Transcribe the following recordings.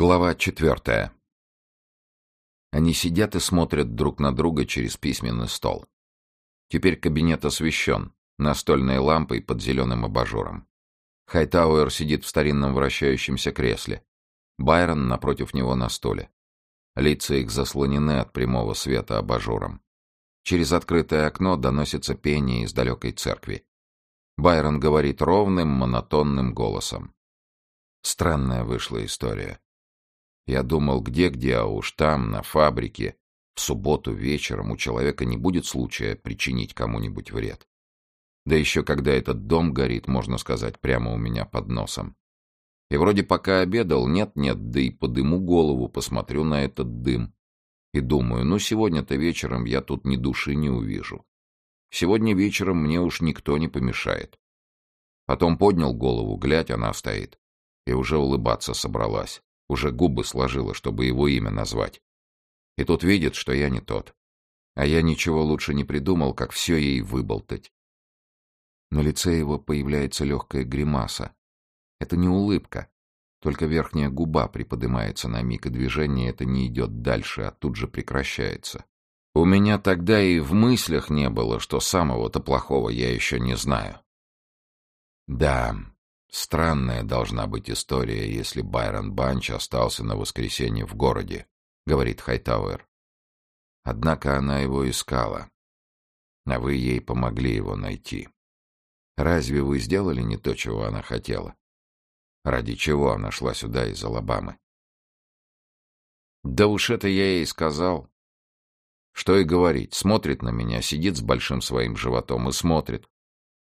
Глава четвертая. Они сидят и смотрят друг на друга через письменный стол. Теперь кабинет освещен, настольной лампой под зеленым абажуром. Хайтауэр сидит в старинном вращающемся кресле. Байрон напротив него на стуле. Лица их заслонены от прямого света абажуром. Через открытое окно доносится пение из далекой церкви. Байрон говорит ровным, монотонным голосом. Странная вышла история. Я думал, где-где, а уж там, на фабрике, в субботу вечером у человека не будет случая причинить кому-нибудь вред. Да еще когда этот дом горит, можно сказать, прямо у меня под носом. И вроде пока обедал, нет-нет, да и подыму голову, посмотрю на этот дым. И думаю, ну сегодня-то вечером я тут ни души не увижу. Сегодня вечером мне уж никто не помешает. Потом поднял голову, глядь, она стоит. И уже улыбаться собралась. Уже губы сложила, чтобы его имя назвать. И тут видит, что я не тот. А я ничего лучше не придумал, как все ей выболтать. На лице его появляется легкая гримаса. Это не улыбка. Только верхняя губа приподнимается на миг, и движение это не идет дальше, а тут же прекращается. У меня тогда и в мыслях не было, что самого-то плохого я еще не знаю. Да, Странная должна быть история, если Байрон Банч остался на воскресенье в городе, говорит Хайтауэр. Однако она его искала, а вы ей помогли его найти. Разве вы сделали не то, чего она хотела? Ради чего она шла сюда из Алабамы? Да уж это я ей сказал. Что и говорить, смотрит на меня, сидит с большим своим животом и смотрит.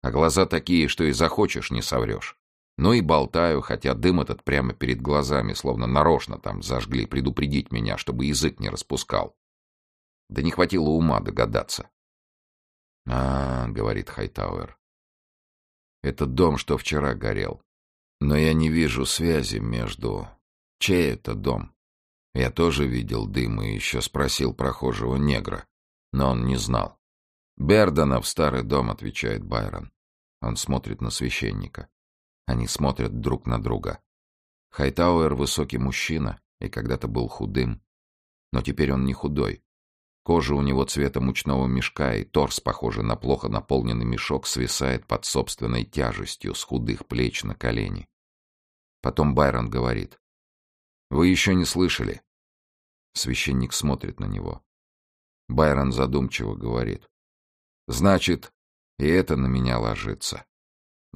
А глаза такие, что и захочешь, не соврешь. Ну и болтаю, хотя дым этот прямо перед глазами, словно нарочно там зажгли, предупредить меня, чтобы язык не распускал. Да не хватило ума догадаться. «А, — говорит Хайтауэр, — это дом, что вчера горел. Но я не вижу связи между... Чей это дом? Я тоже видел дым и еще спросил прохожего негра, но он не знал. «Бердонов старый дом», — отвечает Байрон. Он смотрит на священника. Они смотрят друг на друга. Хайтауэр — высокий мужчина и когда-то был худым. Но теперь он не худой. Кожа у него цвета мучного мешка, и торс, похожий на плохо наполненный мешок, свисает под собственной тяжестью с худых плеч на колени. Потом Байрон говорит. «Вы еще не слышали?» Священник смотрит на него. Байрон задумчиво говорит. «Значит, и это на меня ложится.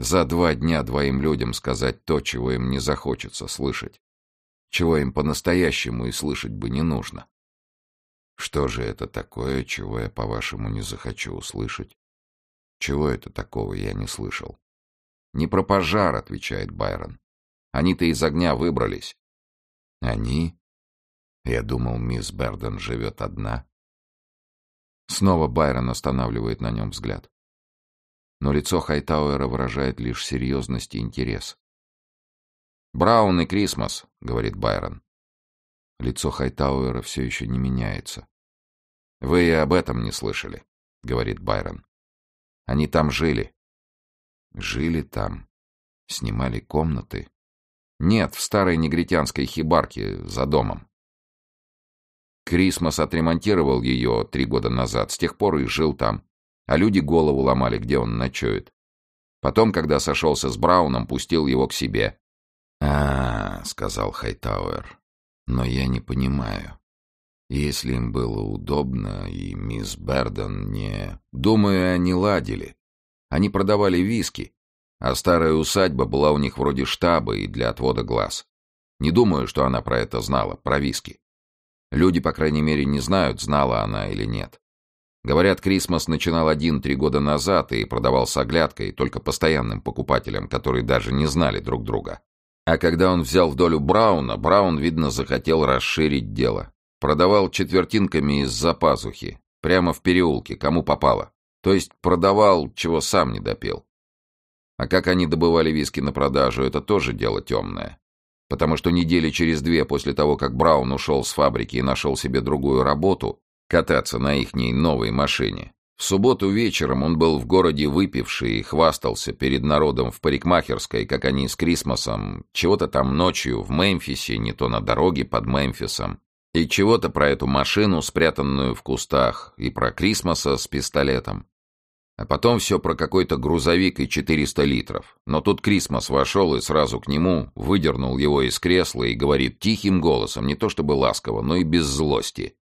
За два дня двоим людям сказать то, чего им не захочется слышать. Чего им по-настоящему и слышать бы не нужно. Что же это такое, чего я, по-вашему, не захочу услышать? Чего это такого я не слышал? Не про пожар, отвечает Байрон. Они-то из огня выбрались. Они? Я думал, мисс Берден живет одна. Снова Байрон останавливает на нем взгляд но лицо Хайтауэра выражает лишь серьезность и интерес. «Браун и Крисмас», — говорит Байрон. Лицо Хайтауэра все еще не меняется. «Вы и об этом не слышали», — говорит Байрон. «Они там жили». «Жили там? Снимали комнаты?» «Нет, в старой негритянской хибарке за домом». Крисмас отремонтировал ее три года назад, с тех пор и жил там а люди голову ломали, где он ночует. Потом, когда сошелся с Брауном, пустил его к себе. «А, — сказал Хайтауэр, — но я не понимаю. Если им было удобно, и мисс Бердон не... Думаю, они ладили. Они продавали виски, а старая усадьба была у них вроде штаба и для отвода глаз. Не думаю, что она про это знала, про виски. Люди, по крайней мере, не знают, знала она или нет. Говорят, Крисмас начинал один три года назад и продавал с оглядкой только постоянным покупателям, которые даже не знали друг друга. А когда он взял в долю Брауна, Браун, видно, захотел расширить дело. Продавал четвертинками из-за пазухи, прямо в переулке, кому попало. То есть продавал, чего сам не допил. А как они добывали виски на продажу, это тоже дело темное. Потому что недели через две после того, как Браун ушел с фабрики и нашел себе другую работу, кататься на ихней новой машине. В субботу вечером он был в городе выпивший и хвастался перед народом в парикмахерской, как они с Крисмосом, чего-то там ночью в Мемфисе, не то на дороге под Мемфисом, и чего-то про эту машину, спрятанную в кустах, и про Крисмоса с пистолетом. А потом все про какой-то грузовик и 400 литров. Но тут Крисмос вошел и сразу к нему выдернул его из кресла и говорит тихим голосом, не то чтобы ласково, но и без злости.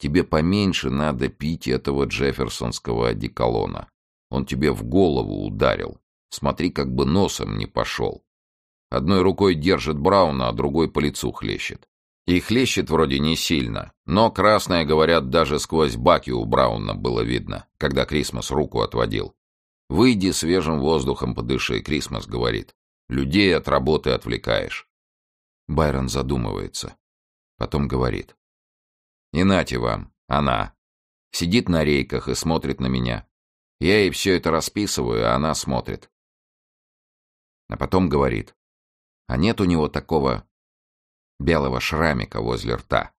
«Тебе поменьше надо пить этого джефферсонского одеколона. Он тебе в голову ударил. Смотри, как бы носом не пошел. Одной рукой держит Брауна, а другой по лицу хлещет. И хлещет вроде не сильно, но красное, говорят, даже сквозь баки у Брауна было видно, когда Крисмас руку отводил. «Выйди свежим воздухом подыши», — Крисмас говорит. «Людей от работы отвлекаешь». Байрон задумывается. Потом говорит. «И нате вам, она. Сидит на рейках и смотрит на меня. Я ей все это расписываю, а она смотрит. А потом говорит. А нет у него такого белого шрамика возле рта.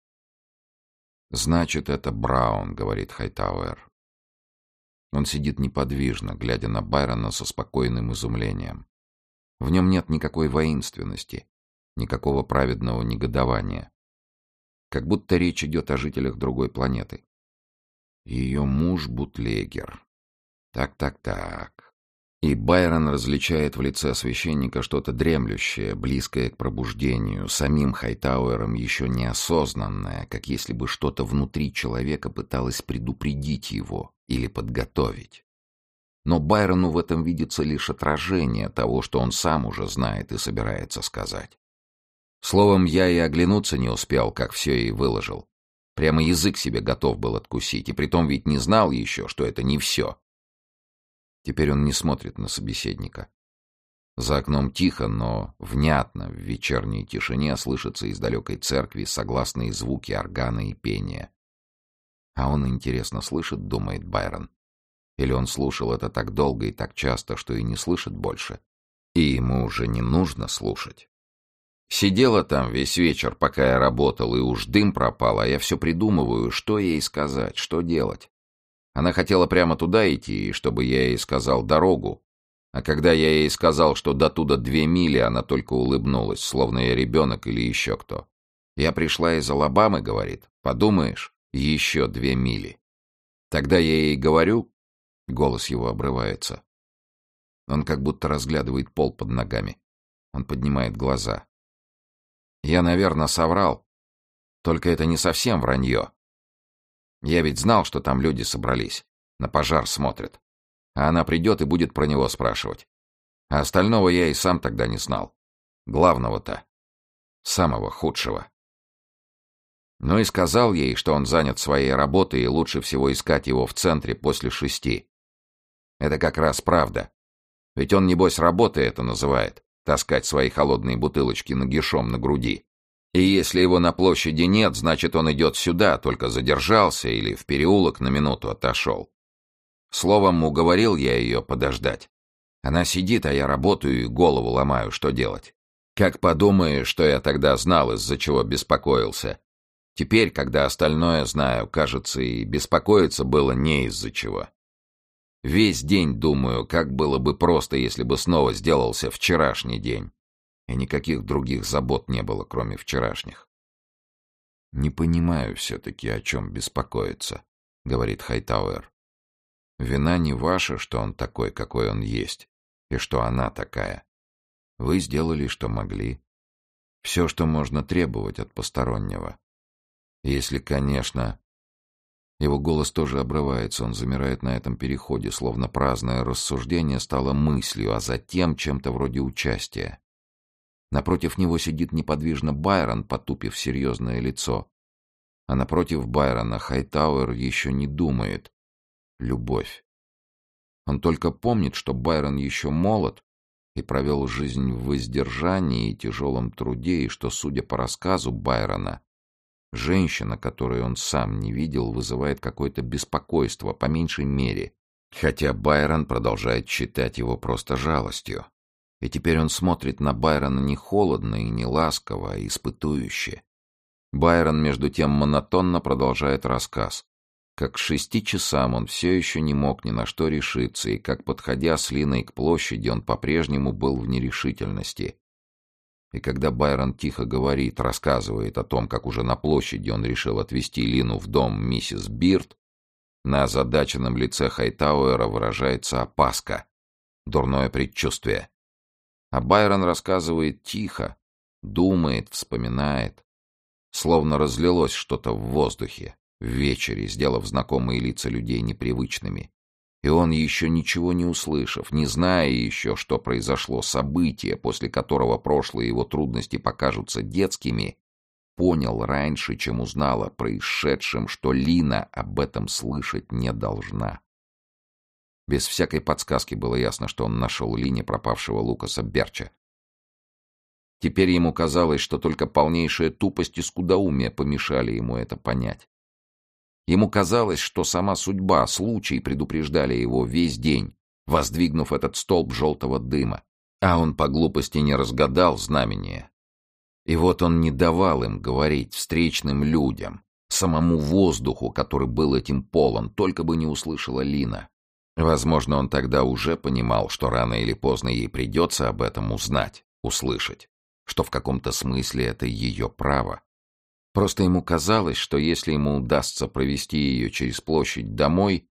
«Значит, это Браун», — говорит Хайтауэр. Он сидит неподвижно, глядя на Байрона со спокойным изумлением. В нем нет никакой воинственности, никакого праведного негодования. Как будто речь идет о жителях другой планеты. Ее муж — бутлегер. Так-так-так. И Байрон различает в лице священника что-то дремлющее, близкое к пробуждению, самим Хайтауэром еще неосознанное, как если бы что-то внутри человека пыталось предупредить его или подготовить. Но Байрону в этом видится лишь отражение того, что он сам уже знает и собирается сказать. Словом, я и оглянуться не успел, как все и выложил. Прямо язык себе готов был откусить, и притом ведь не знал еще, что это не все. Теперь он не смотрит на собеседника. За окном тихо, но внятно в вечерней тишине слышатся из далекой церкви согласные звуки органа и пения. А он, интересно, слышит, думает Байрон. Или он слушал это так долго и так часто, что и не слышит больше. И ему уже не нужно слушать. Сидела там весь вечер, пока я работал, и уж дым пропал, а я все придумываю, что ей сказать, что делать. Она хотела прямо туда идти, чтобы я ей сказал дорогу. А когда я ей сказал, что до туда две мили, она только улыбнулась, словно я ребенок или еще кто. Я пришла из Алабамы, говорит. Подумаешь, еще две мили. Тогда я ей говорю... Голос его обрывается. Он как будто разглядывает пол под ногами. Он поднимает глаза. Я, наверное, соврал. Только это не совсем вранье. Я ведь знал, что там люди собрались. На пожар смотрят. А она придет и будет про него спрашивать. А остального я и сам тогда не знал. Главного-то. Самого худшего. Ну и сказал ей, что он занят своей работой и лучше всего искать его в центре после шести. Это как раз правда. Ведь он, небось, работы это называет. Таскать свои холодные бутылочки нагишом на груди. И если его на площади нет, значит, он идет сюда, только задержался или в переулок на минуту отошел. Словом, уговорил я ее подождать. Она сидит, а я работаю и голову ломаю, что делать. Как подумаешь, что я тогда знал, из-за чего беспокоился. Теперь, когда остальное знаю, кажется, и беспокоиться было не из-за чего. Весь день думаю, как было бы просто, если бы снова сделался вчерашний день и никаких других забот не было, кроме вчерашних. «Не понимаю все-таки, о чем беспокоиться», — говорит Хайтауэр. «Вина не ваша, что он такой, какой он есть, и что она такая. Вы сделали, что могли. Все, что можно требовать от постороннего. Если, конечно...» Его голос тоже обрывается, он замирает на этом переходе, словно праздное рассуждение стало мыслью, а затем чем-то вроде участия. Напротив него сидит неподвижно Байрон, потупив серьезное лицо. А напротив Байрона Хайтауэр еще не думает. Любовь. Он только помнит, что Байрон еще молод и провел жизнь в воздержании и тяжелом труде, и что, судя по рассказу Байрона, женщина, которую он сам не видел, вызывает какое-то беспокойство, по меньшей мере, хотя Байрон продолжает считать его просто жалостью. И теперь он смотрит на Байрона не холодно и не ласково, а испытующе. Байрон, между тем, монотонно продолжает рассказ. как к шести часам он все еще не мог ни на что решиться, и как, подходя с Линой к площади, он по-прежнему был в нерешительности. И когда Байрон тихо говорит, рассказывает о том, как уже на площади он решил отвезти Лину в дом миссис Бирд, на озадаченном лице Хайтауэра выражается опаска, дурное предчувствие. А Байрон рассказывает тихо, думает, вспоминает. Словно разлилось что-то в воздухе, в вечере, сделав знакомые лица людей непривычными. И он, еще ничего не услышав, не зная еще, что произошло, событие, после которого прошлые его трудности покажутся детскими, понял раньше, чем узнала о происшедшем, что Лина об этом слышать не должна. Без всякой подсказки было ясно, что он нашел Лине пропавшего Лукаса Берча. Теперь ему казалось, что только полнейшая тупость и скудоумие помешали ему это понять. Ему казалось, что сама судьба, случай предупреждали его весь день, воздвигнув этот столб желтого дыма, а он по глупости не разгадал знамение. И вот он не давал им говорить встречным людям, самому воздуху, который был этим полон, только бы не услышала Лина. Возможно, он тогда уже понимал, что рано или поздно ей придется об этом узнать, услышать, что в каком-то смысле это ее право. Просто ему казалось, что если ему удастся провести ее через площадь домой,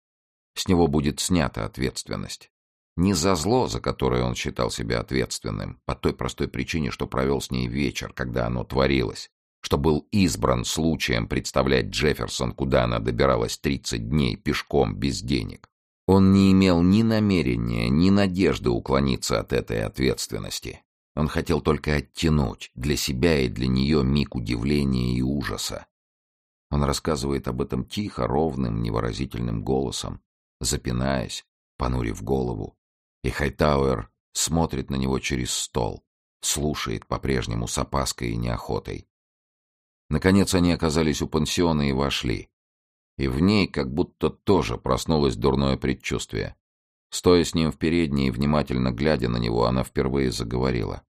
с него будет снята ответственность. Не за зло, за которое он считал себя ответственным, по той простой причине, что провел с ней вечер, когда оно творилось, что был избран случаем представлять Джефферсон, куда она добиралась 30 дней пешком без денег. Он не имел ни намерения, ни надежды уклониться от этой ответственности. Он хотел только оттянуть для себя и для нее миг удивления и ужаса. Он рассказывает об этом тихо, ровным, невыразительным голосом, запинаясь, понурив голову. И Хайтауэр смотрит на него через стол, слушает по-прежнему с опаской и неохотой. Наконец они оказались у пансиона и вошли и в ней как будто тоже проснулось дурное предчувствие. Стоя с ним в передней и внимательно глядя на него, она впервые заговорила.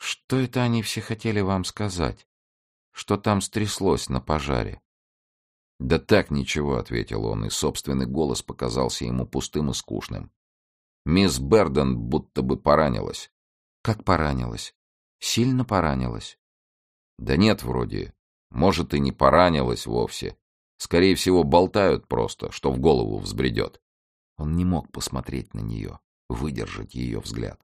«Что это они все хотели вам сказать? Что там стряслось на пожаре?» «Да так ничего», — ответил он, и собственный голос показался ему пустым и скучным. «Мисс Берден будто бы поранилась». «Как поранилась? Сильно поранилась?» «Да нет, вроде. Может, и не поранилась вовсе. Скорее всего, болтают просто, что в голову взбредет. Он не мог посмотреть на нее, выдержать ее взгляд,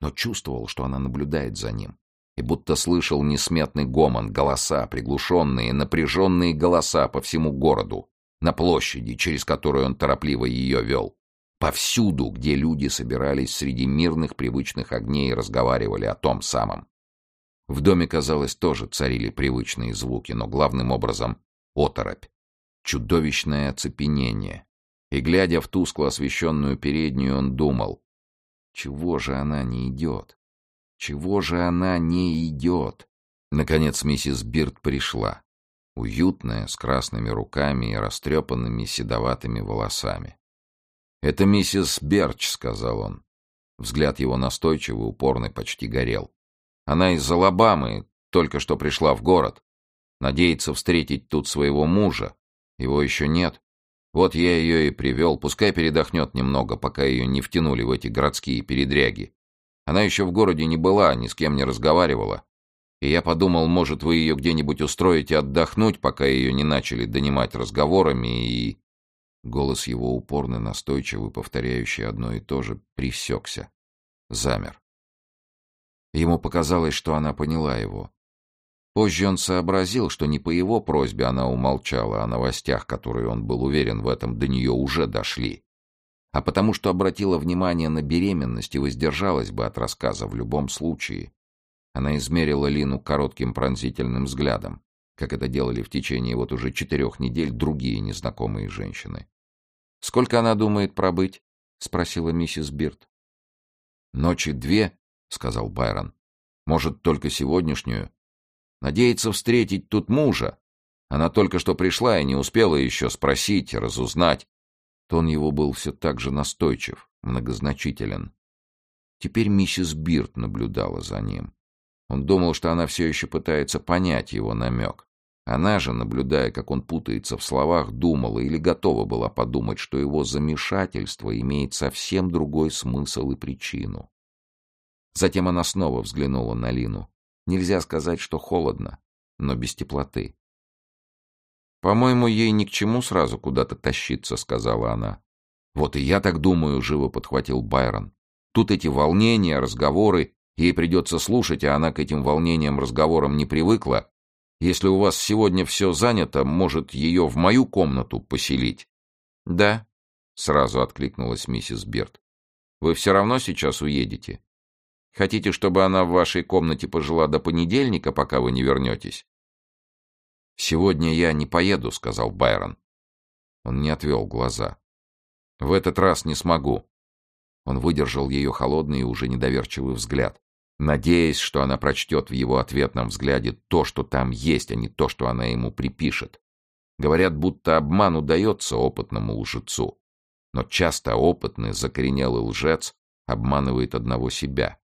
но чувствовал, что она наблюдает за ним, и будто слышал несметный гомон, голоса, приглушенные, напряженные голоса по всему городу, на площади, через которую он торопливо ее вел. Повсюду, где люди собирались среди мирных привычных огней и разговаривали о том самом. В доме, казалось, тоже царили привычные звуки, но главным образом — оторопь, чудовищное оцепенение. И, глядя в тускло освещенную переднюю, он думал, чего же она не идет? Чего же она не идет? Наконец миссис Бирд пришла, уютная, с красными руками и растрепанными седоватыми волосами. «Это миссис Берч», — сказал он. Взгляд его настойчивый, упорный, почти горел. «Она из Алабамы, только что пришла в город. Надеется встретить тут своего мужа, его еще нет. Вот я ее и привел, пускай передохнет немного, пока ее не втянули в эти городские передряги. Она еще в городе не была, ни с кем не разговаривала. И я подумал, может, вы ее где-нибудь устроите отдохнуть, пока ее не начали донимать разговорами и... Голос его упорно настойчивый, повторяющий одно и то же, присекся. Замер. Ему показалось, что она поняла его. Позже он сообразил, что не по его просьбе она умолчала о новостях, которые, он был уверен в этом, до нее уже дошли, а потому что обратила внимание на беременность и воздержалась бы от рассказа в любом случае. Она измерила Лину коротким пронзительным взглядом, как это делали в течение вот уже четырех недель другие незнакомые женщины. «Сколько она думает пробыть?» — спросила миссис Бирд. «Ночи две», — сказал Байрон. «Может, только сегодняшнюю?» Надеется встретить тут мужа. Она только что пришла и не успела еще спросить, разузнать. Тон его был все так же настойчив, многозначителен. Теперь миссис Бирд наблюдала за ним. Он думал, что она все еще пытается понять его намек. Она же, наблюдая, как он путается в словах, думала или готова была подумать, что его замешательство имеет совсем другой смысл и причину. Затем она снова взглянула на Лину. Нельзя сказать, что холодно, но без теплоты. «По-моему, ей ни к чему сразу куда-то тащиться», — сказала она. «Вот и я так думаю», — живо подхватил Байрон. «Тут эти волнения, разговоры, ей придется слушать, а она к этим волнениям, разговорам не привыкла. Если у вас сегодня все занято, может, ее в мою комнату поселить?» «Да», — сразу откликнулась миссис Берт. «Вы все равно сейчас уедете?» Хотите, чтобы она в вашей комнате пожила до понедельника, пока вы не вернетесь?» «Сегодня я не поеду», — сказал Байрон. Он не отвел глаза. «В этот раз не смогу». Он выдержал ее холодный и уже недоверчивый взгляд, надеясь, что она прочтет в его ответном взгляде то, что там есть, а не то, что она ему припишет. Говорят, будто обман удается опытному лжецу. Но часто опытный, закоренелый лжец обманывает одного себя.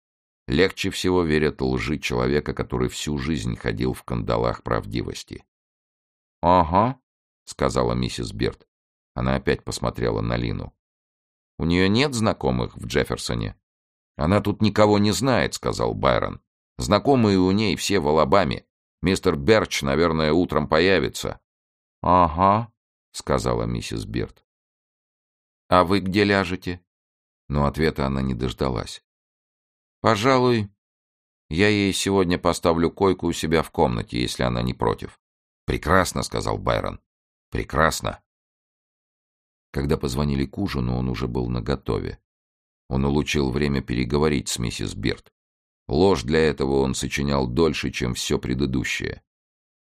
Легче всего верят лжи человека, который всю жизнь ходил в кандалах правдивости. «Ага», — сказала миссис Берт. Она опять посмотрела на Лину. «У нее нет знакомых в Джефферсоне?» «Она тут никого не знает», — сказал Байрон. «Знакомые у ней все в Алабаме. Мистер Берч, наверное, утром появится». «Ага», — сказала миссис Берт. «А вы где ляжете?» Но ответа она не дождалась. Пожалуй, я ей сегодня поставлю койку у себя в комнате, если она не против. Прекрасно, сказал Байрон. Прекрасно. Когда позвонили к ужину, он уже был наготове. Он улучил время переговорить с миссис Бирд. Ложь для этого он сочинял дольше, чем все предыдущее.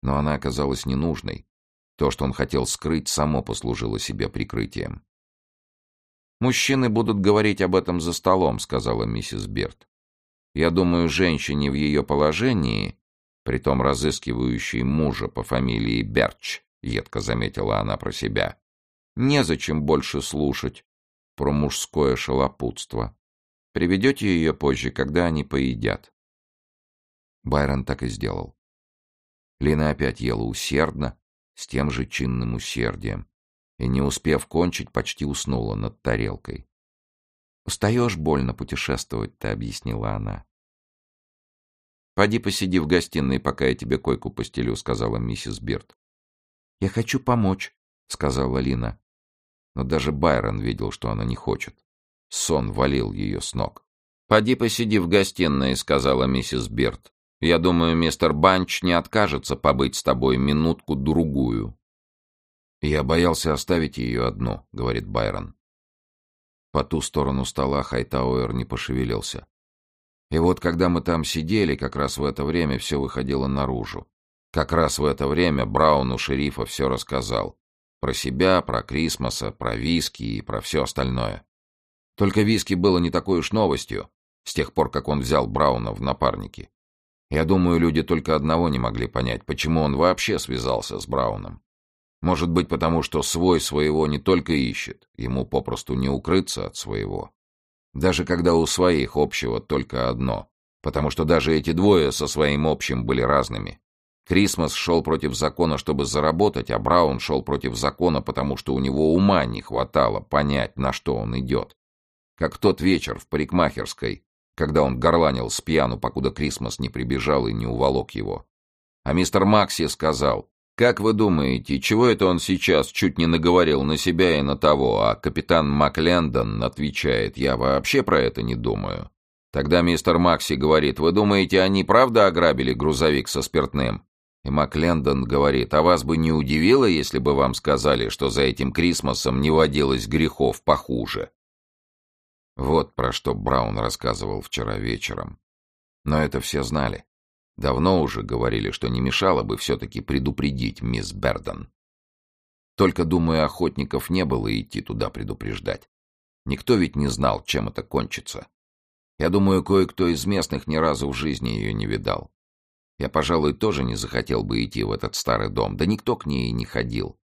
Но она оказалась ненужной. То, что он хотел скрыть, само послужило себе прикрытием. «Мужчины будут говорить об этом за столом», — сказала миссис Берт. Я думаю, женщине в ее положении, притом разыскивающей мужа по фамилии Берч, едко заметила она про себя, незачем больше слушать про мужское шалопутство. Приведете ее позже, когда они поедят. Байрон так и сделал. Лина опять ела усердно, с тем же чинным усердием, и, не успев кончить, почти уснула над тарелкой. «Устаешь больно путешествовать-то», — объяснила она. «Поди посиди в гостиной, пока я тебе койку постелю», — сказала миссис Бирд. «Я хочу помочь», — сказала Лина. Но даже Байрон видел, что она не хочет. Сон валил ее с ног. «Поди посиди в гостиной», — сказала миссис Бирд. «Я думаю, мистер Банч не откажется побыть с тобой минутку-другую». «Я боялся оставить ее одну», — говорит Байрон. По ту сторону стола Хайтауэр не пошевелился. И вот когда мы там сидели, как раз в это время все выходило наружу. Как раз в это время Брауну шерифа все рассказал. Про себя, про Крисмоса, про виски и про все остальное. Только виски было не такой уж новостью, с тех пор, как он взял Брауна в напарники. Я думаю, люди только одного не могли понять, почему он вообще связался с Брауном. Может быть, потому что свой своего не только ищет, ему попросту не укрыться от своего. Даже когда у своих общего только одно, потому что даже эти двое со своим общим были разными. Крисмас шел против закона, чтобы заработать, а Браун шел против закона, потому что у него ума не хватало понять, на что он идет. Как тот вечер в парикмахерской, когда он горланил с пьяну, покуда Крисмас не прибежал и не уволок его. А мистер Макси сказал, как вы думаете, чего это он сейчас чуть не наговорил на себя и на того, а капитан Маклендон отвечает, я вообще про это не думаю. Тогда мистер Макси говорит, вы думаете, они правда ограбили грузовик со спиртным? И Маклендон говорит, а вас бы не удивило, если бы вам сказали, что за этим Крисмосом не водилось грехов похуже? Вот про что Браун рассказывал вчера вечером. Но это все знали. Давно уже говорили, что не мешало бы все-таки предупредить мисс Бердон. Только, думаю, охотников не было идти туда предупреждать. Никто ведь не знал, чем это кончится. Я думаю, кое-кто из местных ни разу в жизни ее не видал. Я, пожалуй, тоже не захотел бы идти в этот старый дом, да никто к ней не ходил.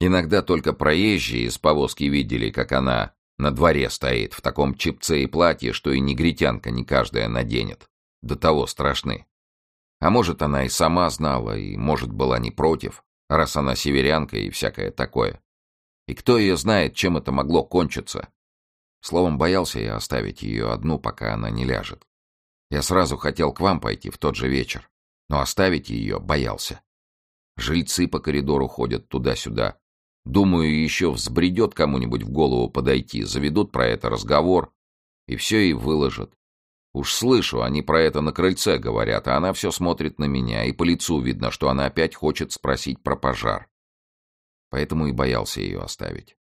Иногда только проезжие из повозки видели, как она на дворе стоит в таком чипце и платье, что и негритянка не каждая наденет. До того страшны. А может, она и сама знала, и, может, была не против, раз она северянка и всякое такое. И кто ее знает, чем это могло кончиться? Словом, боялся я оставить ее одну, пока она не ляжет. Я сразу хотел к вам пойти в тот же вечер, но оставить ее боялся. Жильцы по коридору ходят туда-сюда. Думаю, еще взбредет кому-нибудь в голову подойти, заведут про это разговор, и все и выложат. Уж слышу, они про это на крыльце говорят, а она все смотрит на меня, и по лицу видно, что она опять хочет спросить про пожар. Поэтому и боялся ее оставить.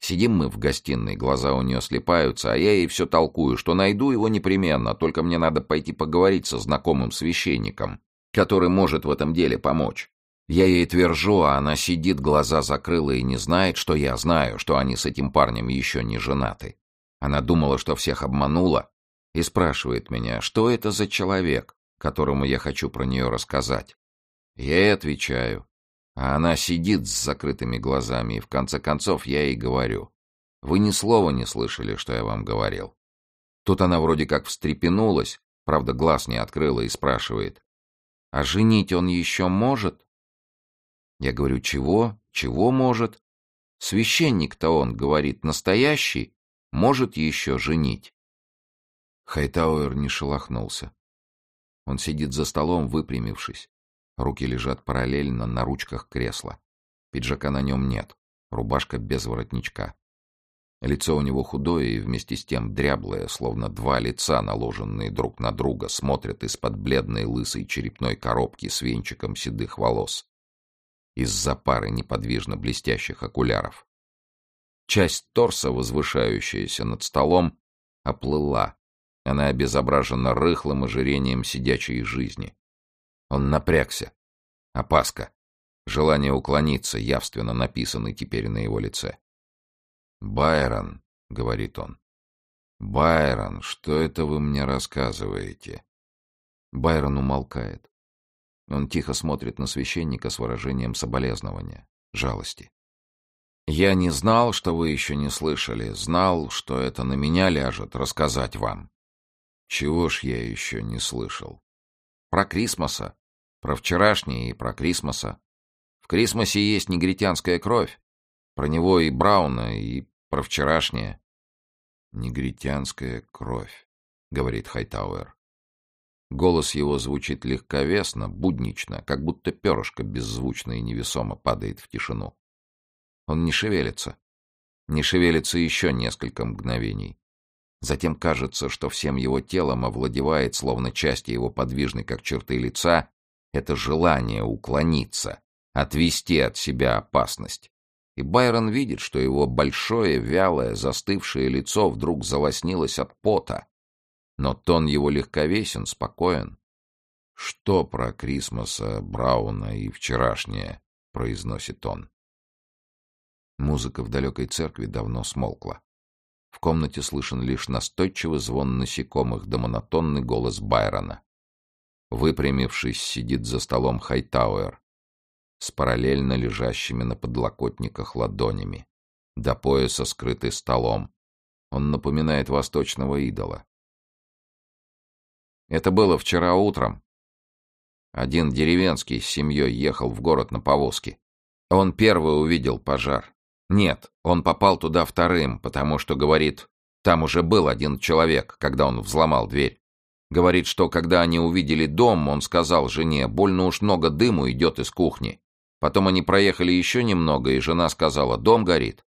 Сидим мы в гостиной, глаза у нее слепаются, а я ей все толкую, что найду его непременно, только мне надо пойти поговорить со знакомым священником, который может в этом деле помочь. Я ей твержу, а она сидит, глаза закрыла и не знает, что я знаю, что они с этим парнем еще не женаты. Она думала, что всех обманула, и спрашивает меня, что это за человек, которому я хочу про нее рассказать. Я ей отвечаю, а она сидит с закрытыми глазами, и в конце концов я ей говорю. Вы ни слова не слышали, что я вам говорил. Тут она вроде как встрепенулась, правда, глаз не открыла и спрашивает. А женить он еще может? Я говорю, чего? Чего может? Священник-то он, говорит, настоящий, может еще женить. Хайтауэр не шелохнулся. Он сидит за столом, выпрямившись. Руки лежат параллельно на ручках кресла. Пиджака на нем нет, рубашка без воротничка. Лицо у него худое и вместе с тем дряблое, словно два лица, наложенные друг на друга, смотрят из-под бледной лысой черепной коробки с венчиком седых волос. Из-за пары неподвижно блестящих окуляров. Часть торса, возвышающаяся над столом, оплыла. Она обезображена рыхлым ожирением сидячей жизни. Он напрягся. Опаска. Желание уклониться явственно написаны теперь на его лице. «Байрон», — говорит он. «Байрон, что это вы мне рассказываете?» Байрон умолкает. Он тихо смотрит на священника с выражением соболезнования, жалости. «Я не знал, что вы еще не слышали. Знал, что это на меня ляжет рассказать вам». «Чего ж я еще не слышал?» «Про Крисмоса. Про вчерашнее и про Крисмоса. В Крисмосе есть негритянская кровь. Про него и Брауна, и про вчерашнее. «Негритянская кровь», — говорит Хайтауэр. Голос его звучит легковесно, буднично, как будто перышко беззвучно и невесомо падает в тишину. Он не шевелится. Не шевелится еще несколько мгновений. Затем кажется, что всем его телом овладевает, словно части его подвижны, как черты лица, это желание уклониться, отвести от себя опасность. И Байрон видит, что его большое, вялое, застывшее лицо вдруг залоснилось от пота. Но тон его легковесен, спокоен. «Что про Крисмоса, Брауна и вчерашнее?» — произносит он. Музыка в далекой церкви давно смолкла. В комнате слышен лишь настойчивый звон насекомых да монотонный голос Байрона. Выпрямившись, сидит за столом Хайтауэр с параллельно лежащими на подлокотниках ладонями, до пояса скрытый столом. Он напоминает восточного идола. Это было вчера утром. Один деревенский с семьей ехал в город на повозке. Он первый увидел пожар. Нет, он попал туда вторым, потому что, говорит, там уже был один человек, когда он взломал дверь. Говорит, что когда они увидели дом, он сказал жене, больно уж много дыму идет из кухни. Потом они проехали еще немного, и жена сказала, дом горит.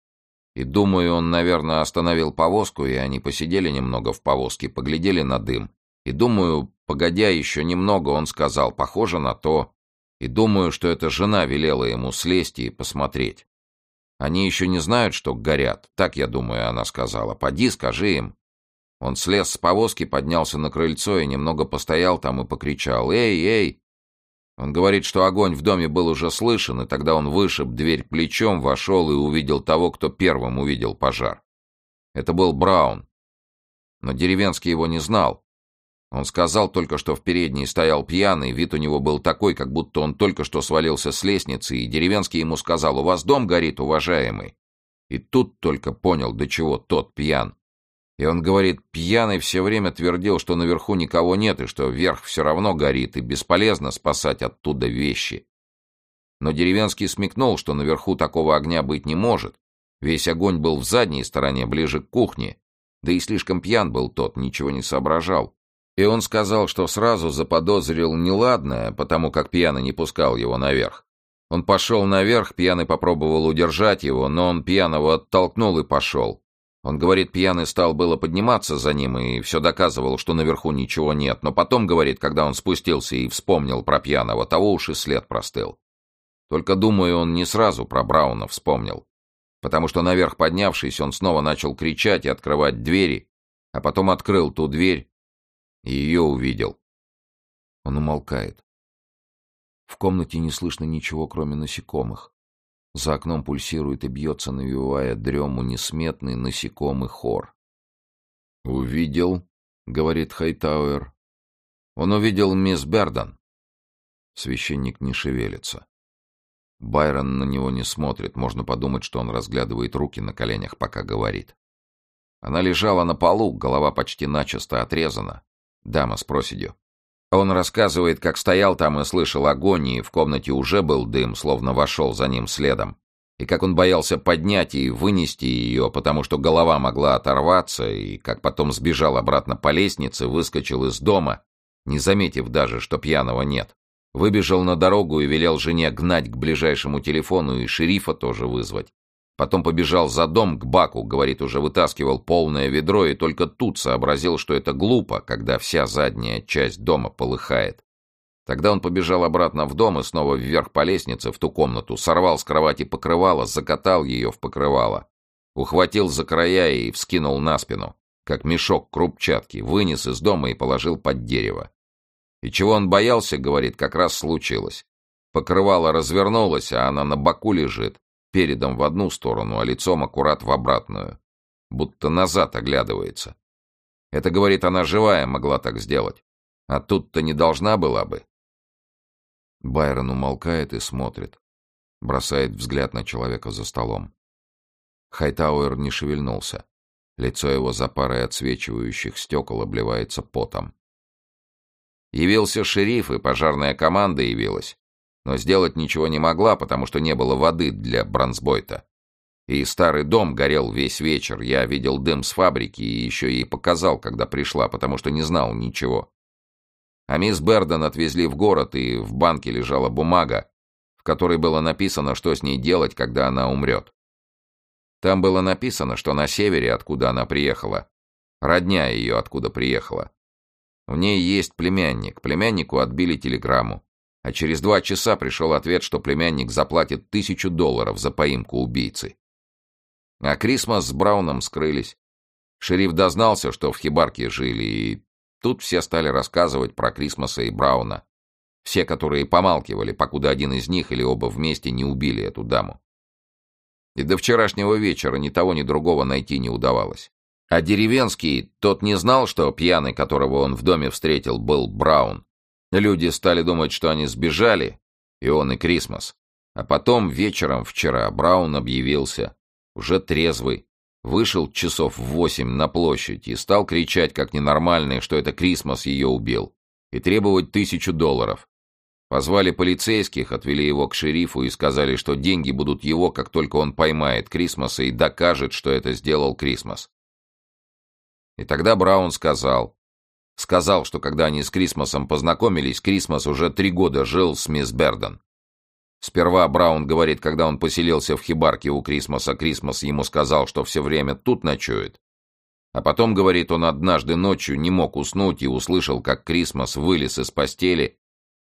И думаю, он, наверное, остановил повозку, и они посидели немного в повозке, поглядели на дым. И думаю, погодя еще немного, он сказал, похоже на то. И думаю, что эта жена велела ему слезть и посмотреть. Они еще не знают, что горят. Так, я думаю, она сказала. Поди, скажи им. Он слез с повозки, поднялся на крыльцо и немного постоял там и покричал «Эй, эй!». Он говорит, что огонь в доме был уже слышен, и тогда он вышиб дверь плечом, вошел и увидел того, кто первым увидел пожар. Это был Браун. Но деревенский его не знал. Он сказал только, что в передней стоял пьяный, вид у него был такой, как будто он только что свалился с лестницы, и деревенский ему сказал «У вас дом горит, уважаемый». И тут только понял, до чего тот пьян. И он говорит, пьяный все время твердил, что наверху никого нет, и что верх все равно горит, и бесполезно спасать оттуда вещи. Но деревенский смекнул, что наверху такого огня быть не может. Весь огонь был в задней стороне, ближе к кухне. Да и слишком пьян был тот, ничего не соображал. И он сказал, что сразу заподозрил неладное, потому как пьяный не пускал его наверх. Он пошел наверх, пьяный попробовал удержать его, но он пьяного оттолкнул и пошел. Он говорит, пьяный стал было подниматься за ним и все доказывал, что наверху ничего нет, но потом, говорит, когда он спустился и вспомнил про пьяного, того уж и след простыл. Только, думаю, он не сразу про Брауна вспомнил, потому что наверх поднявшись, он снова начал кричать и открывать двери, а потом открыл ту дверь и ее увидел. Он умолкает. В комнате не слышно ничего, кроме насекомых. За окном пульсирует и бьется, навевая дрему несметный насекомый хор. «Увидел», — говорит Хайтауэр. «Он увидел мисс Бердон». Священник не шевелится. Байрон на него не смотрит, можно подумать, что он разглядывает руки на коленях, пока говорит. Она лежала на полу, голова почти начисто отрезана. Дама с проседью. Он рассказывает, как стоял там и слышал огонь, и в комнате уже был дым, словно вошел за ним следом. И как он боялся поднять и вынести ее, потому что голова могла оторваться, и как потом сбежал обратно по лестнице, выскочил из дома, не заметив даже, что пьяного нет. Выбежал на дорогу и велел жене гнать к ближайшему телефону и шерифа тоже вызвать. Потом побежал за дом к баку, говорит, уже вытаскивал полное ведро и только тут сообразил, что это глупо, когда вся задняя часть дома полыхает. Тогда он побежал обратно в дом и снова вверх по лестнице в ту комнату, сорвал с кровати покрывало, закатал ее в покрывало, ухватил за края и вскинул на спину, как мешок крупчатки, вынес из дома и положил под дерево. И чего он боялся, говорит, как раз случилось. Покрывало развернулось, а она на боку лежит, передом в одну сторону, а лицом аккурат в обратную. Будто назад оглядывается. Это, говорит, она живая могла так сделать. А тут-то не должна была бы. Байрон умолкает и смотрит. Бросает взгляд на человека за столом. Хайтауэр не шевельнулся. Лицо его за парой отсвечивающих стекол обливается потом. Явился шериф, и пожарная команда явилась но сделать ничего не могла, потому что не было воды для бронзбойта. И старый дом горел весь вечер. Я видел дым с фабрики и еще ей показал, когда пришла, потому что не знал ничего. А мисс Берден отвезли в город, и в банке лежала бумага, в которой было написано, что с ней делать, когда она умрет. Там было написано, что на севере, откуда она приехала, родня ее откуда приехала. В ней есть племянник. Племяннику отбили телеграмму а через два часа пришел ответ, что племянник заплатит тысячу долларов за поимку убийцы. А Крисмас с Брауном скрылись. Шериф дознался, что в хибарке жили, и тут все стали рассказывать про Крисмаса и Брауна. Все, которые помалкивали, покуда один из них или оба вместе не убили эту даму. И до вчерашнего вечера ни того, ни другого найти не удавалось. А деревенский, тот не знал, что пьяный, которого он в доме встретил, был Браун, Люди стали думать, что они сбежали, и он, и Крисмас. А потом вечером вчера Браун объявился, уже трезвый, вышел часов в восемь на площадь и стал кричать, как ненормальный, что это Крисмас ее убил, и требовать тысячу долларов. Позвали полицейских, отвели его к шерифу и сказали, что деньги будут его, как только он поймает Крисмаса и докажет, что это сделал Крисмас. И тогда Браун сказал, Сказал, что когда они с Крисмосом познакомились, Крисмос уже три года жил с мисс Берден. Сперва Браун говорит, когда он поселился в хибарке у Крисмоса, Крисмос ему сказал, что все время тут ночует. А потом, говорит, он однажды ночью не мог уснуть и услышал, как Крисмос вылез из постели,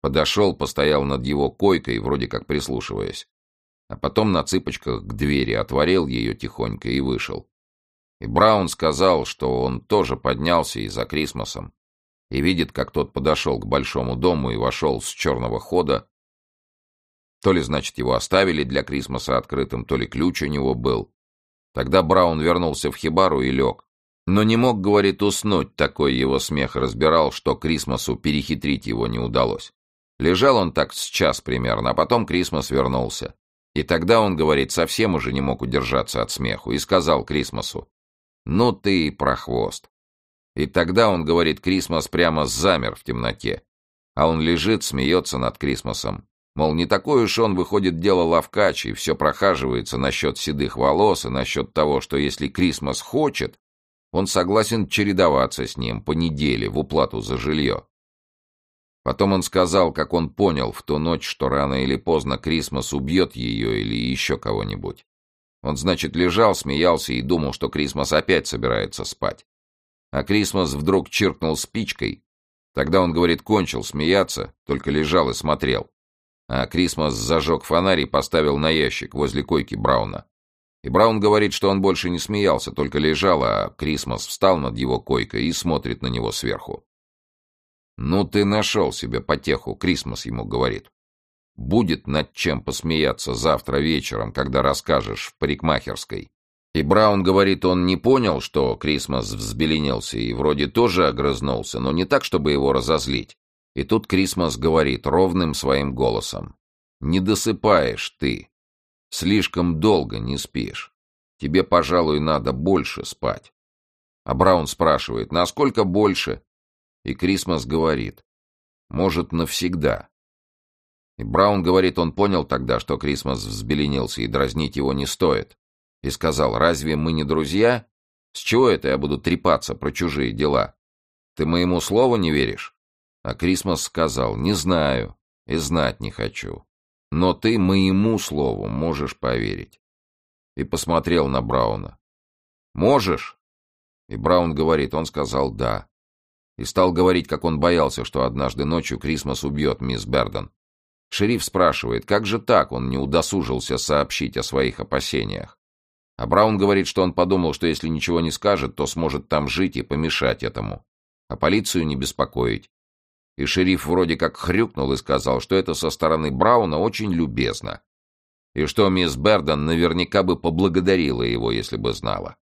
подошел, постоял над его койкой, вроде как прислушиваясь. А потом на цыпочках к двери отворил ее тихонько и вышел. И Браун сказал, что он тоже поднялся и за Крисмосом, и видит, как тот подошел к большому дому и вошел с черного хода. То ли, значит, его оставили для Крисмоса открытым, то ли ключ у него был. Тогда Браун вернулся в хибару и лег. Но не мог, говорит, уснуть, такой его смех разбирал, что Крисмосу перехитрить его не удалось. Лежал он так с час примерно, а потом Крисмос вернулся. И тогда он, говорит, совсем уже не мог удержаться от смеху и сказал Крисмосу, Ну ты и прохвост. И тогда он говорит, Крисмас прямо замер в темноте. А он лежит, смеется над Крисмасом. Мол, не такой уж он, выходит, дело лавкач, и все прохаживается насчет седых волос и насчет того, что если Крисмас хочет, он согласен чередоваться с ним по неделе в уплату за жилье. Потом он сказал, как он понял в ту ночь, что рано или поздно Крисмас убьет ее или еще кого-нибудь. Он, значит, лежал, смеялся и думал, что Крисмас опять собирается спать. А Крисмас вдруг чиркнул спичкой. Тогда он, говорит, кончил смеяться, только лежал и смотрел. А Крисмас зажег фонарь и поставил на ящик возле койки Брауна. И Браун говорит, что он больше не смеялся, только лежал, а Крисмас встал над его койкой и смотрит на него сверху. «Ну ты нашел себе потеху», — Крисмас ему говорит. «Будет над чем посмеяться завтра вечером, когда расскажешь в парикмахерской». И Браун говорит, он не понял, что Крисмас взбеленился и вроде тоже огрызнулся, но не так, чтобы его разозлить. И тут Крисмас говорит ровным своим голосом. «Не досыпаешь ты. Слишком долго не спишь. Тебе, пожалуй, надо больше спать». А Браун спрашивает, насколько больше? И Крисмас говорит, может, навсегда. И Браун говорит, он понял тогда, что Крисмас взбеленился и дразнить его не стоит. И сказал, разве мы не друзья? С чего это я буду трепаться про чужие дела? Ты моему слову не веришь? А Крисмас сказал, не знаю и знать не хочу. Но ты моему слову можешь поверить. И посмотрел на Брауна. Можешь? И Браун говорит, он сказал «да» и стал говорить, как он боялся, что однажды ночью Крисмас убьет мисс Берден. Шериф спрашивает, как же так он не удосужился сообщить о своих опасениях. А Браун говорит, что он подумал, что если ничего не скажет, то сможет там жить и помешать этому. А полицию не беспокоить. И шериф вроде как хрюкнул и сказал, что это со стороны Брауна очень любезно. И что мисс Берден наверняка бы поблагодарила его, если бы знала.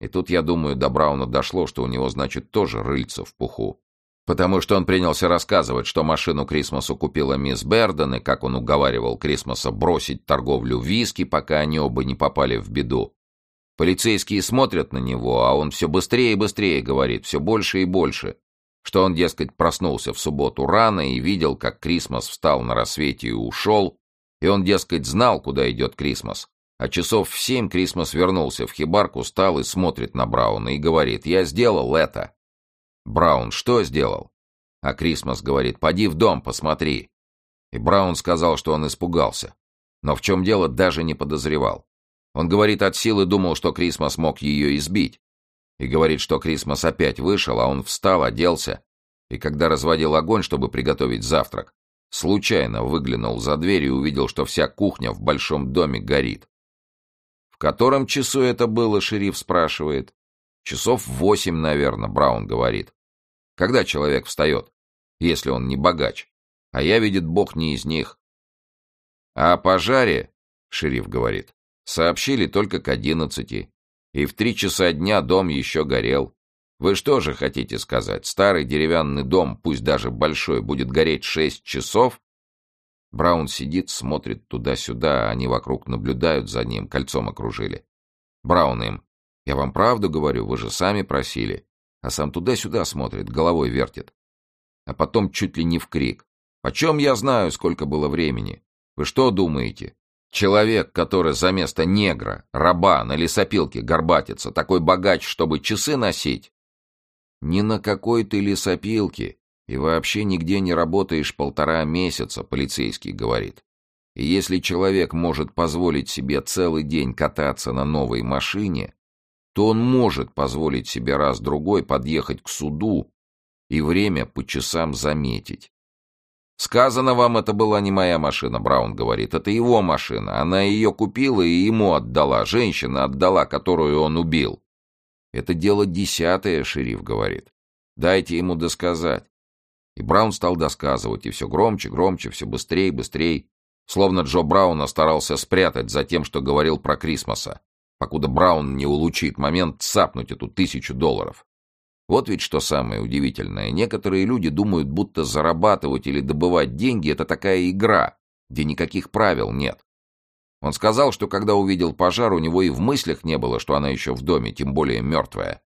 И тут, я думаю, до Брауна дошло, что у него, значит, тоже рыльца в пуху. Потому что он принялся рассказывать, что машину Крисмасу купила мисс Берден, и как он уговаривал Крисмаса бросить торговлю виски, пока они оба не попали в беду. Полицейские смотрят на него, а он все быстрее и быстрее говорит, все больше и больше. Что он, дескать, проснулся в субботу рано и видел, как Крисмас встал на рассвете и ушел, и он, дескать, знал, куда идет Крисмас. А часов в семь Крисмас вернулся в хибарку, стал и смотрит на Брауна и говорит, «Я сделал это». Браун что сделал? А Крисмас говорит, «Поди в дом, посмотри». И Браун сказал, что он испугался. Но в чем дело, даже не подозревал. Он говорит, от силы думал, что Крисмас мог ее избить. И говорит, что Крисмас опять вышел, а он встал, оделся. И когда разводил огонь, чтобы приготовить завтрак, случайно выглянул за дверь и увидел, что вся кухня в большом доме горит. «В котором часу это было?» — шериф спрашивает. «Часов восемь, наверное», — Браун говорит. «Когда человек встает, если он не богач? А я, видит Бог, не из них». «А о пожаре?» — шериф говорит. «Сообщили только к одиннадцати. И в три часа дня дом еще горел. Вы что же хотите сказать? Старый деревянный дом, пусть даже большой, будет гореть шесть часов? Браун сидит, смотрит туда-сюда, они вокруг наблюдают за ним, кольцом окружили. Браун им. «Я вам правду говорю, вы же сами просили». А сам туда-сюда смотрит, головой вертит. А потом чуть ли не в крик. «Почем я знаю, сколько было времени? Вы что думаете? Человек, который за место негра, раба, на лесопилке горбатится, такой богач, чтобы часы носить?» «Ни на какой ты лесопилке. И вообще нигде не работаешь полтора месяца, полицейский говорит. И если человек может позволить себе целый день кататься на новой машине, то он может позволить себе раз-другой подъехать к суду и время по часам заметить. «Сказано вам, это была не моя машина», — Браун говорит. «Это его машина. Она ее купила и ему отдала. Женщина отдала, которую он убил». «Это дело десятое», — шериф говорит. «Дайте ему досказать». И Браун стал досказывать, и все громче, громче, все быстрее, быстрее, словно Джо Брауна старался спрятать за тем, что говорил про Крисмоса, покуда Браун не улучит момент цапнуть эту тысячу долларов. Вот ведь что самое удивительное. Некоторые люди думают, будто зарабатывать или добывать деньги — это такая игра, где никаких правил нет. Он сказал, что когда увидел пожар, у него и в мыслях не было, что она еще в доме, тем более мертвая.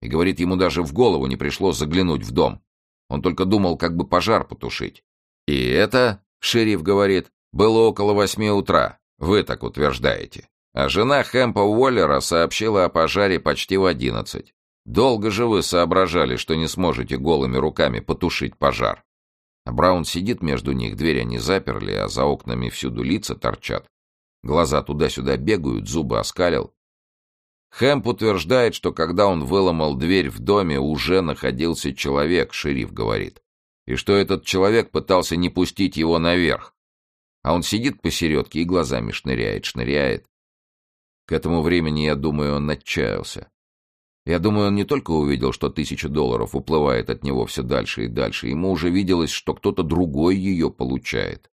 И, говорит, ему даже в голову не пришло заглянуть в дом. Он только думал, как бы пожар потушить. И это, шериф говорит, было около восьми утра. Вы так утверждаете. А жена Хэмпа Уоллера сообщила о пожаре почти в одиннадцать. Долго же вы соображали, что не сможете голыми руками потушить пожар. А Браун сидит между них, дверь они заперли, а за окнами всюду лица торчат. Глаза туда-сюда бегают, зубы оскалил. Хэмп утверждает, что когда он выломал дверь в доме, уже находился человек, шериф говорит. И что этот человек пытался не пустить его наверх. А он сидит посередке и глазами шныряет, шныряет. К этому времени, я думаю, он отчаялся. Я думаю, он не только увидел, что тысяча долларов уплывает от него все дальше и дальше, ему уже виделось, что кто-то другой ее получает.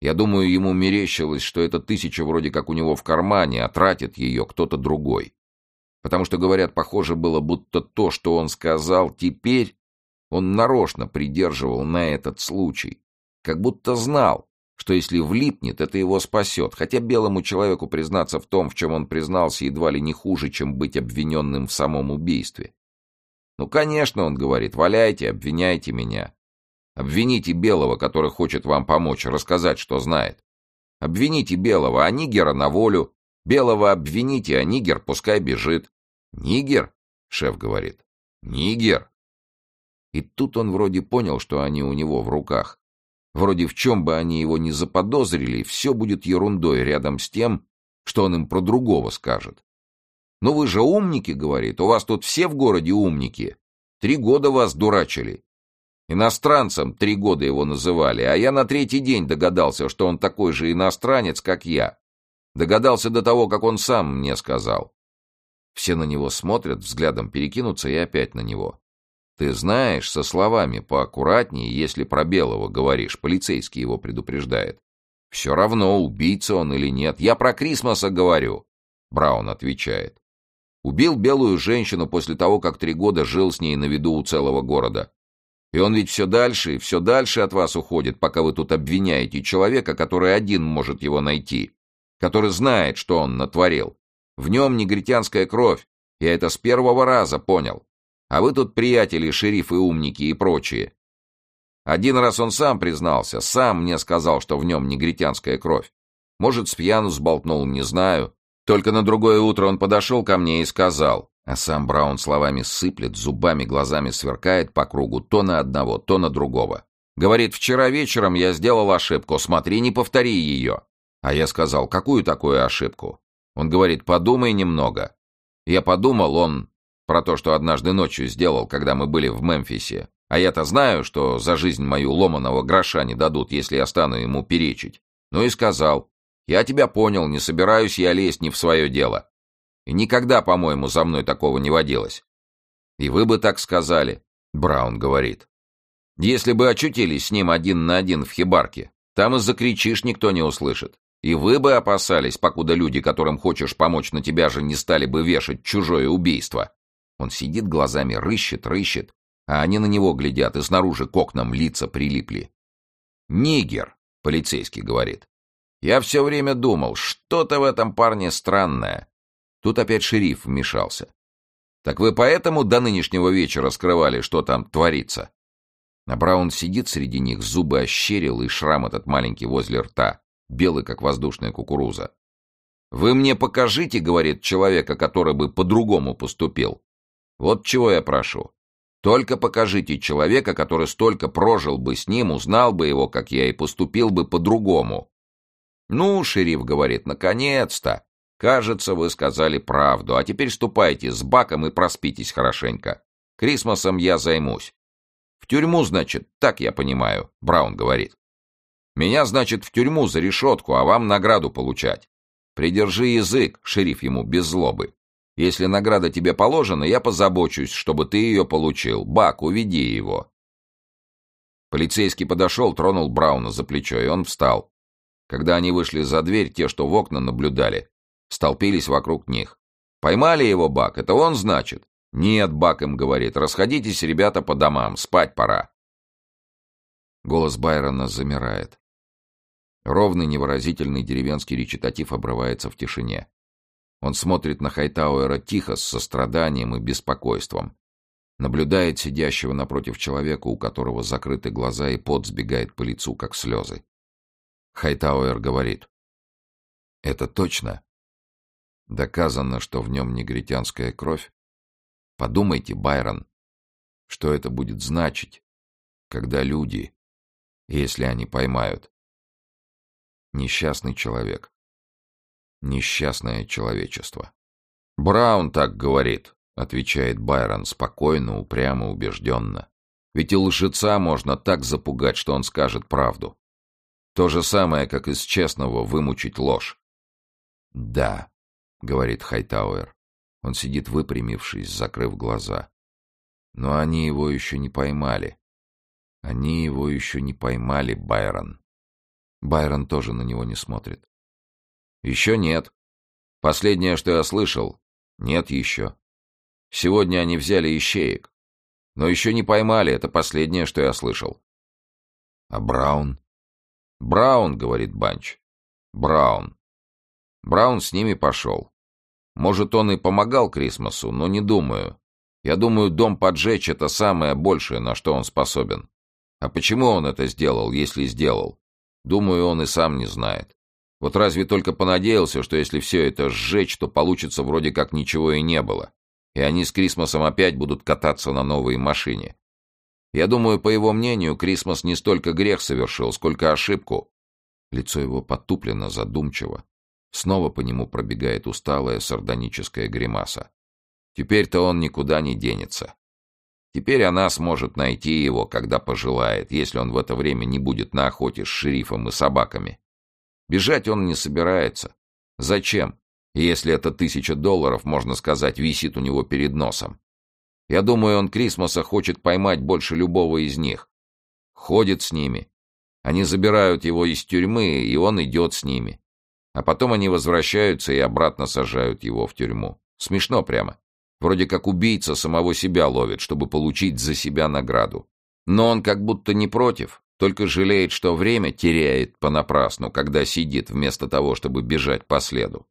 Я думаю, ему мерещилось, что эта тысяча вроде как у него в кармане, а тратит ее кто-то другой. Потому что, говорят, похоже было, будто то, что он сказал теперь, он нарочно придерживал на этот случай. Как будто знал, что если влипнет, это его спасет, хотя белому человеку признаться в том, в чем он признался, едва ли не хуже, чем быть обвиненным в самом убийстве. Ну, конечно, он говорит, валяйте, обвиняйте меня. Обвините Белого, который хочет вам помочь, рассказать, что знает. Обвините Белого, а Нигера на волю. Белого обвините, а Нигер пускай бежит. Нигер? Шеф говорит. Нигер. И тут он вроде понял, что они у него в руках. Вроде в чем бы они его не заподозрили, все будет ерундой рядом с тем, что он им про другого скажет. «Ну вы же умники», — говорит, — «у вас тут все в городе умники. Три года вас дурачили. Иностранцем три года его называли, а я на третий день догадался, что он такой же иностранец, как я. Догадался до того, как он сам мне сказал. Все на него смотрят, взглядом перекинутся и опять на него. Ты знаешь, со словами поаккуратнее, если про Белого говоришь, полицейский его предупреждает. Все равно, убийца он или нет. Я про Крисмоса говорю. Браун отвечает. Убил белую женщину после того, как три года жил с ней на виду у целого города. И он ведь все дальше и все дальше от вас уходит, пока вы тут обвиняете человека, который один может его найти, который знает, что он натворил. В нем негритянская кровь, я это с первого раза понял. А вы тут приятели, шерифы, умники и прочие. Один раз он сам признался, сам мне сказал, что в нем негритянская кровь. Может, с пьяну сболтнул, не знаю. Только на другое утро он подошел ко мне и сказал, а сам Браун словами сыплет, зубами, глазами сверкает по кругу то на одного, то на другого. Говорит, вчера вечером я сделал ошибку, смотри, не повтори ее. А я сказал, какую такую ошибку? Он говорит, подумай немного. Я подумал, он про то, что однажды ночью сделал, когда мы были в Мемфисе. А я-то знаю, что за жизнь мою ломаного гроша не дадут, если я стану ему перечить. Ну и сказал, я тебя понял, не собираюсь я лезть не в свое дело. И никогда, по-моему, за мной такого не водилось. И вы бы так сказали, Браун говорит. Если бы очутились с ним один на один в хибарке, там и закричишь, никто не услышит. И вы бы опасались, покуда люди, которым хочешь помочь, на тебя же не стали бы вешать чужое убийство. Он сидит глазами, рыщет, рыщет, а они на него глядят, и снаружи к окнам лица прилипли. «Нигер», — полицейский говорит. «Я все время думал, что-то в этом парне странное. Тут опять шериф вмешался. «Так вы поэтому до нынешнего вечера скрывали, что там творится?» А Браун сидит среди них, зубы ощерил и шрам этот маленький возле рта, белый, как воздушная кукуруза. «Вы мне покажите, — говорит человека, который бы по-другому поступил. Вот чего я прошу. Только покажите человека, который столько прожил бы с ним, узнал бы его, как я, и поступил бы по-другому». «Ну, — шериф говорит, — наконец-то! Кажется, вы сказали правду, а теперь ступайте с баком и проспитесь хорошенько. Крисмосом я займусь. В тюрьму, значит, так я понимаю, Браун говорит. Меня, значит, в тюрьму за решетку, а вам награду получать. Придержи язык, шериф ему без злобы. Если награда тебе положена, я позабочусь, чтобы ты ее получил. Бак, уведи его. Полицейский подошел, тронул Брауна за плечо, и он встал. Когда они вышли за дверь, те, что в окна наблюдали, столпились вокруг них. «Поймали его, Бак, это он, значит?» «Нет», — Бак им говорит, — «расходитесь, ребята, по домам, спать пора». Голос Байрона замирает. Ровный невыразительный деревенский речитатив обрывается в тишине. Он смотрит на Хайтауэра тихо, с состраданием и беспокойством. Наблюдает сидящего напротив человека, у которого закрыты глаза и пот сбегает по лицу, как слезы. Хайтауэр говорит. «Это точно? Доказано, что в нем негритянская кровь? Подумайте, Байрон, что это будет значить, когда люди, если они поймают. Несчастный человек. Несчастное человечество. Браун так говорит, отвечает Байрон спокойно, упрямо, убежденно. Ведь и лжеца можно так запугать, что он скажет правду. То же самое, как из честного вымучить ложь. «Да», — говорит Хайтауэр. Он сидит выпрямившись, закрыв глаза. Но они его еще не поймали. Они его еще не поймали, Байрон. Байрон тоже на него не смотрит. Еще нет. Последнее, что я слышал, нет еще. Сегодня они взяли ищеек. Но еще не поймали, это последнее, что я слышал. А Браун? Браун, говорит Банч. Браун. Браун с ними пошел. Может, он и помогал Крисмосу, но не думаю. Я думаю, дом поджечь — это самое большее, на что он способен. А почему он это сделал, если сделал? Думаю, он и сам не знает. Вот разве только понадеялся, что если все это сжечь, то получится вроде как ничего и не было. И они с Крисмосом опять будут кататься на новой машине. Я думаю, по его мнению, Крисмос не столько грех совершил, сколько ошибку. Лицо его потуплено, задумчиво. Снова по нему пробегает усталая сардоническая гримаса. Теперь-то он никуда не денется. Теперь она сможет найти его, когда пожелает, если он в это время не будет на охоте с шерифом и собаками. Бежать он не собирается. Зачем? Если это тысяча долларов, можно сказать, висит у него перед носом. Я думаю, он Крисмоса хочет поймать больше любого из них. Ходит с ними. Они забирают его из тюрьмы, и он идет с ними. А потом они возвращаются и обратно сажают его в тюрьму. Смешно прямо. Вроде как убийца самого себя ловит, чтобы получить за себя награду. Но он как будто не против, только жалеет, что время теряет понапрасну, когда сидит, вместо того, чтобы бежать по следу.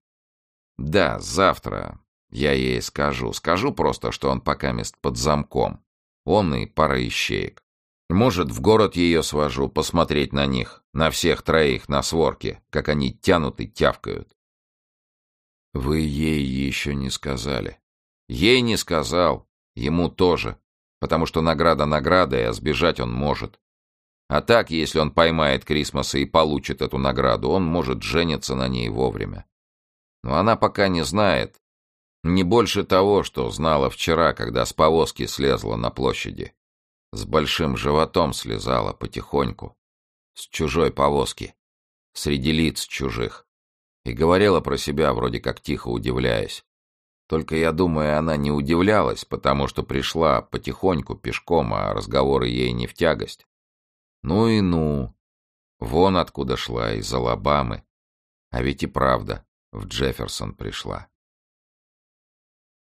Да, завтра я ей скажу. Скажу просто, что он пока мест под замком. Он и пара ищеек. Может, в город ее свожу, посмотреть на них, на всех троих на сворке, как они тянут и тявкают. Вы ей еще не сказали. Ей не сказал, ему тоже, потому что награда наградой, а сбежать он может. А так, если он поймает Крисмоса и получит эту награду, он может жениться на ней вовремя. Но она пока не знает. Не больше того, что знала вчера, когда с повозки слезла на площади. С большим животом слезала потихоньку. С чужой повозки. Среди лиц чужих. И говорила про себя, вроде как тихо удивляясь. Только, я думаю, она не удивлялась, потому что пришла потихоньку, пешком, а разговоры ей не в тягость. Ну и ну. Вон откуда шла, из Алабамы. А ведь и правда, в Джефферсон пришла.